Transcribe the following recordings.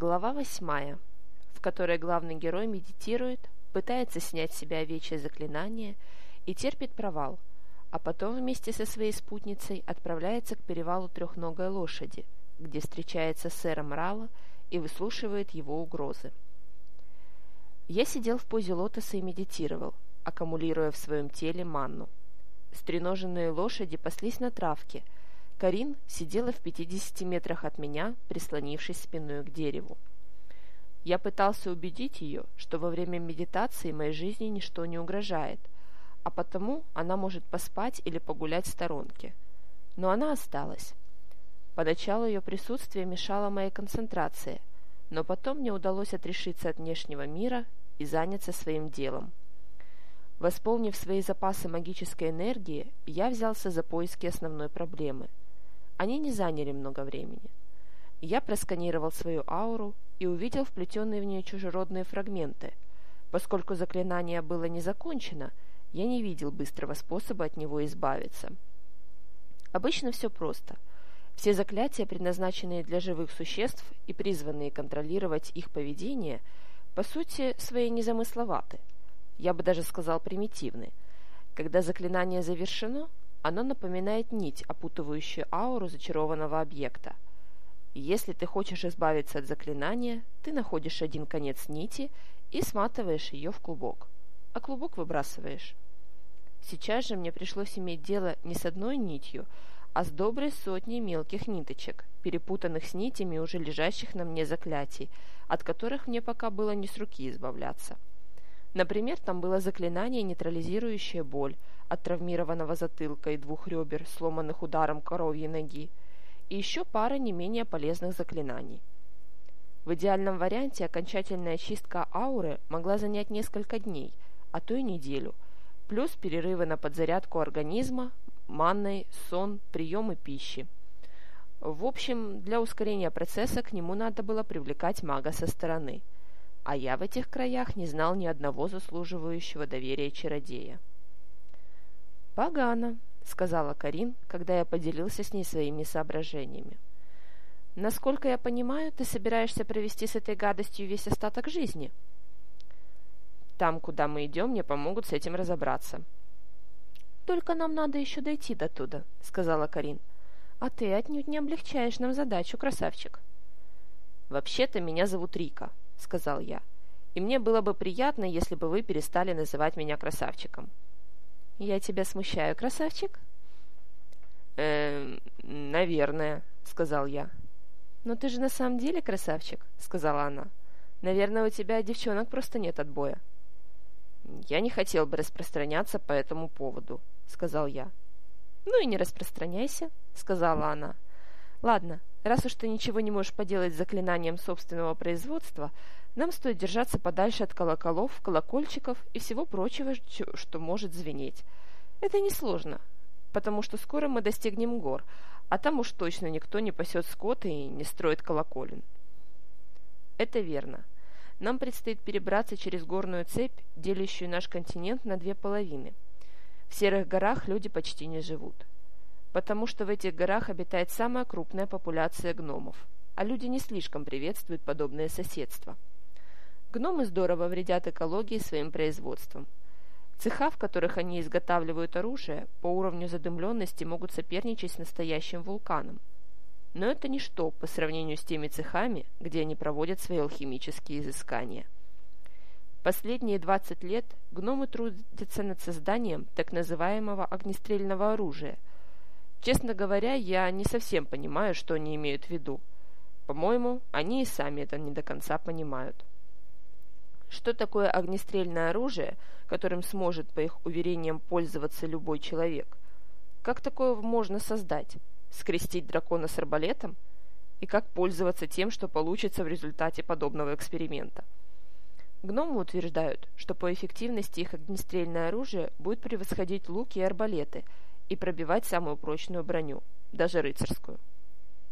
Глава восьмая, в которой главный герой медитирует, пытается снять с себя овечье заклинание и терпит провал, а потом вместе со своей спутницей отправляется к перевалу трехногой лошади, где встречается с сэром Рала и выслушивает его угрозы. Я сидел в позе лотоса и медитировал, аккумулируя в своем теле манну. Стреноженные лошади паслись на травке. Карин сидела в 50 метрах от меня, прислонившись спиной к дереву. Я пытался убедить ее, что во время медитации моей жизни ничто не угрожает, а потому она может поспать или погулять в сторонке. Но она осталась. Поначалу ее присутствие мешало моей концентрации, но потом мне удалось отрешиться от внешнего мира и заняться своим делом. Восполнив свои запасы магической энергии, я взялся за поиски основной проблемы. Они не заняли много времени. Я просканировал свою ауру и увидел вплетенные в нее чужеродные фрагменты. Поскольку заклинание было не закончено, я не видел быстрого способа от него избавиться. Обычно все просто. Все заклятия, предназначенные для живых существ и призванные контролировать их поведение, по сути своей незамысловаты. Я бы даже сказал примитивны. Когда заклинание завершено, оно напоминает нить, опутывающую ауру зачарованного объекта – если ты хочешь избавиться от заклинания, ты находишь один конец нити и сматываешь ее в клубок, а клубок выбрасываешь. Сейчас же мне пришлось иметь дело не с одной нитью, а с доброй сотней мелких ниточек, перепутанных с нитями уже лежащих на мне заклятий, от которых мне пока было не с руки избавляться. Например, там было заклинание, нейтрализирующее боль от травмированного затылка и двух ребер, сломанных ударом коровьей ноги, и еще пара не менее полезных заклинаний. В идеальном варианте окончательная чистка ауры могла занять несколько дней, а то и неделю, плюс перерывы на подзарядку организма, манной, сон, приемы пищи. В общем, для ускорения процесса к нему надо было привлекать мага со стороны, а я в этих краях не знал ни одного заслуживающего доверия чародея. «Погано», сказала Карин, когда я поделился с ней своими соображениями. Насколько я понимаю, ты собираешься провести с этой гадостью весь остаток жизни. Там, куда мы идем, мне помогут с этим разобраться. Только нам надо еще дойти до туда, сказала Карин. А ты отнюдь не облегчаешь нам задачу, красавчик. Вообще-то меня зовут Рика, сказал я. И мне было бы приятно, если бы вы перестали называть меня красавчиком. «Я тебя смущаю, красавчик?» «Эм, наверное», — сказал я. «Но ты же на самом деле красавчик», — сказала она. «Наверное, у тебя девчонок просто нет отбоя». «Я не хотел бы распространяться по этому поводу», — сказал я. «Ну и не распространяйся», — сказала она. «Ладно, раз уж ты ничего не можешь поделать с заклинанием собственного производства, нам стоит держаться подальше от колоколов, колокольчиков и всего прочего, что может звенеть. Это несложно, потому что скоро мы достигнем гор, а там уж точно никто не пасет скот и не строит колоколен. Это верно. Нам предстоит перебраться через горную цепь, делящую наш континент на две половины. В серых горах люди почти не живут, потому что в этих горах обитает самая крупная популяция гномов, а люди не слишком приветствуют подобное соседство – Гномы здорово вредят экологии своим производством. Цеха, в которых они изготавливают оружие, по уровню задымленности могут соперничать с настоящим вулканом. Но это ничто по сравнению с теми цехами, где они проводят свои алхимические изыскания. Последние 20 лет гномы трудятся над созданием так называемого огнестрельного оружия. Честно говоря, я не совсем понимаю, что они имеют в виду. По-моему, они и сами это не до конца понимают что такое огнестрельное оружие, которым сможет, по их уверениям, пользоваться любой человек. Как такое можно создать? Скрестить дракона с арбалетом? И как пользоваться тем, что получится в результате подобного эксперимента? Гномы утверждают, что по эффективности их огнестрельное оружие будет превосходить луки и арбалеты и пробивать самую прочную броню, даже рыцарскую.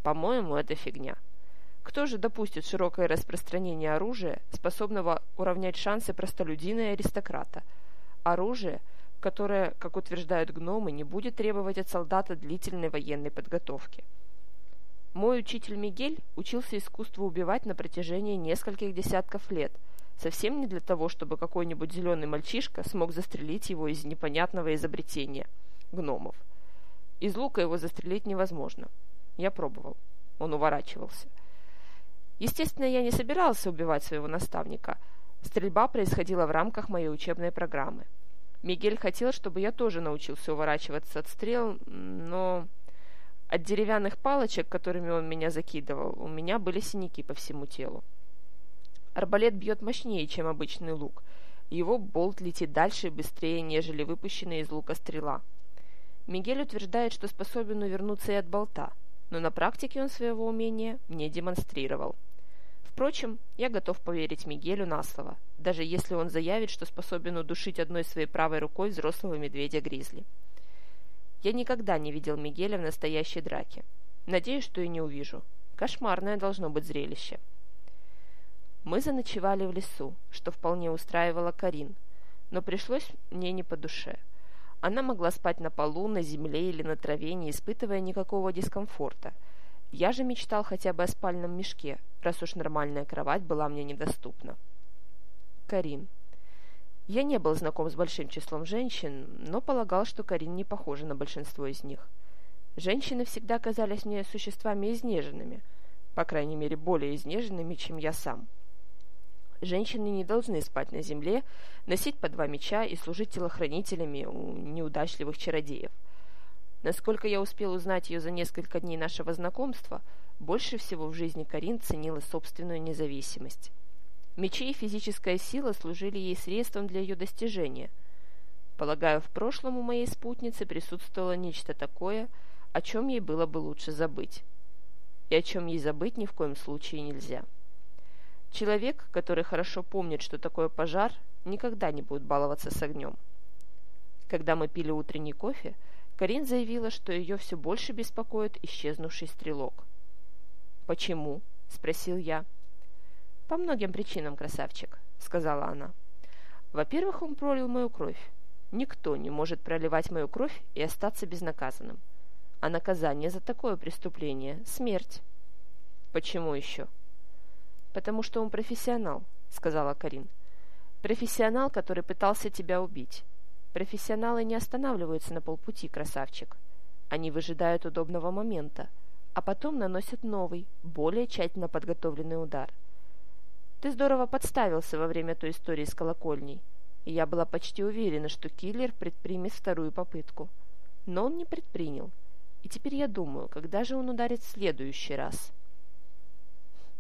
По-моему, это фигня. Кто же допустит широкое распространение оружия, способного уравнять шансы простолюдина и аристократа? Оружие, которое, как утверждают гномы, не будет требовать от солдата длительной военной подготовки. Мой учитель Мигель учился искусству убивать на протяжении нескольких десятков лет, совсем не для того, чтобы какой-нибудь зеленый мальчишка смог застрелить его из непонятного изобретения – гномов. Из лука его застрелить невозможно. Я пробовал. Он уворачивался. Естественно, я не собирался убивать своего наставника. Стрельба происходила в рамках моей учебной программы. Мигель хотел, чтобы я тоже научился уворачиваться от стрел, но от деревянных палочек, которыми он меня закидывал, у меня были синяки по всему телу. Арбалет бьет мощнее, чем обычный лук. Его болт летит дальше и быстрее, нежели выпущенная из лука стрела. Мигель утверждает, что способен увернуться и от болта, но на практике он своего умения не демонстрировал. Впрочем, я готов поверить Мигелю на слово, даже если он заявит, что способен удушить одной своей правой рукой взрослого медведя-гризли. Я никогда не видел Мигеля в настоящей драке. Надеюсь, что и не увижу. Кошмарное должно быть зрелище. Мы заночевали в лесу, что вполне устраивало Карин, но пришлось мне не по душе. Она могла спать на полу, на земле или на траве, не испытывая никакого дискомфорта. Я же мечтал хотя бы о спальном мешке, раз уж нормальная кровать была мне недоступна. Карин. Я не был знаком с большим числом женщин, но полагал, что Карин не похожа на большинство из них. Женщины всегда казались мне существами изнеженными, по крайней мере, более изнеженными, чем я сам. Женщины не должны спать на земле, носить по два меча и служить телохранителями у неудачливых чародеев. Насколько я успел узнать ее за несколько дней нашего знакомства, больше всего в жизни Карин ценила собственную независимость. Мечи и физическая сила служили ей средством для ее достижения. Полагаю, в прошлом у моей спутницы присутствовало нечто такое, о чем ей было бы лучше забыть. И о чем ей забыть ни в коем случае нельзя. Человек, который хорошо помнит, что такое пожар, никогда не будет баловаться с огнем. Когда мы пили утренний кофе, Карин заявила, что ее все больше беспокоит исчезнувший стрелок. «Почему?» – спросил я. «По многим причинам, красавчик», — сказала она. «Во-первых, он пролил мою кровь. Никто не может проливать мою кровь и остаться безнаказанным. А наказание за такое преступление — смерть». «Почему еще?» «Потому что он профессионал», — сказала Карин. «Профессионал, который пытался тебя убить. Профессионалы не останавливаются на полпути, красавчик. Они выжидают удобного момента, а потом наносят новый, более тщательно подготовленный удар — ты здорово подставился во время той истории с колокольней, и я была почти уверена, что киллер предпримет вторую попытку. Но он не предпринял, и теперь я думаю, когда же он ударит в следующий раз.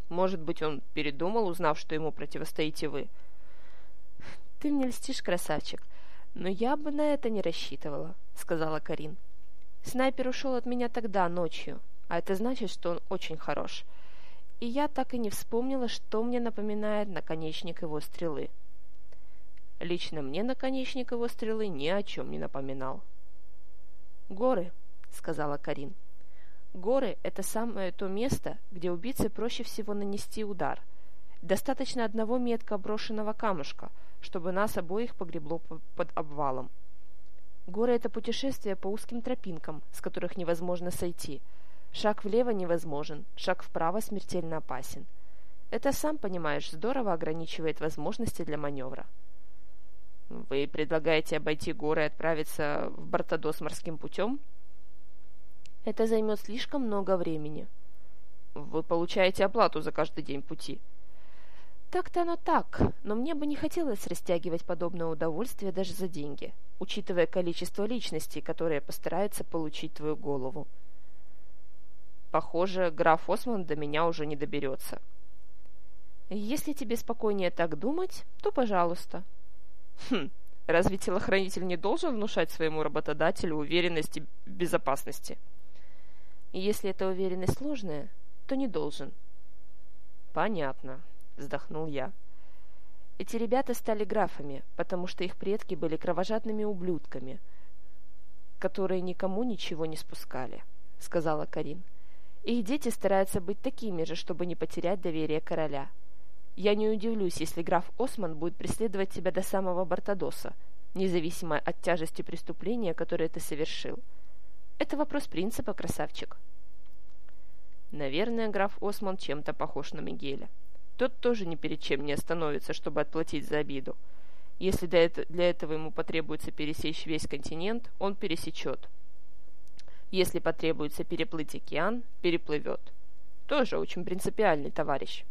Может быть, он передумал, узнав, что ему противостоите вы. Ты мне льстишь, красавчик, но я бы на это не рассчитывала, сказала Карин. Снайпер ушел от меня тогда, ночью, а это значит, что он очень хорош — и я так и не вспомнила, что мне напоминает наконечник его стрелы. Лично мне наконечник его стрелы ни о чем не напоминал. «Горы», — сказала Карин. «Горы — это самое то место, где убийце проще всего нанести удар. Достаточно одного метка брошенного камушка, чтобы нас обоих погребло под обвалом. Горы — это путешествие по узким тропинкам, с которых невозможно сойти — Шаг влево невозможен, шаг вправо смертельно опасен. Это, сам понимаешь, здорово ограничивает возможности для маневра. Вы предлагаете обойти горы и отправиться в Бартадос морским путем? Это займет слишком много времени. Вы получаете оплату за каждый день пути. Так-то оно так, но мне бы не хотелось растягивать подобное удовольствие даже за деньги, учитывая количество личностей, которые постараются получить твою голову. Похоже, граф Осман до меня уже не доберется. Если тебе спокойнее так думать, то пожалуйста. Хм, разве телохранитель не должен внушать своему работодателю уверенность и безопасности? Если эта уверенность сложная, то не должен. Понятно, вздохнул я. Эти ребята стали графами, потому что их предки были кровожадными ублюдками, которые никому ничего не спускали, сказала Карин. — их дети стараются быть такими же, чтобы не потерять доверие короля. Я не удивлюсь, если граф Осман будет преследовать тебя до самого Бартадоса, независимо от тяжести преступления, которое ты совершил. Это вопрос принципа, красавчик. Наверное, граф Осман чем-то похож на Мигеля. Тот тоже ни перед чем не остановится, чтобы отплатить за обиду. Если для этого ему потребуется пересечь весь континент, он пересечет. Если потребуется переплыть океан, переплывет. Тоже очень принципиальный товарищ.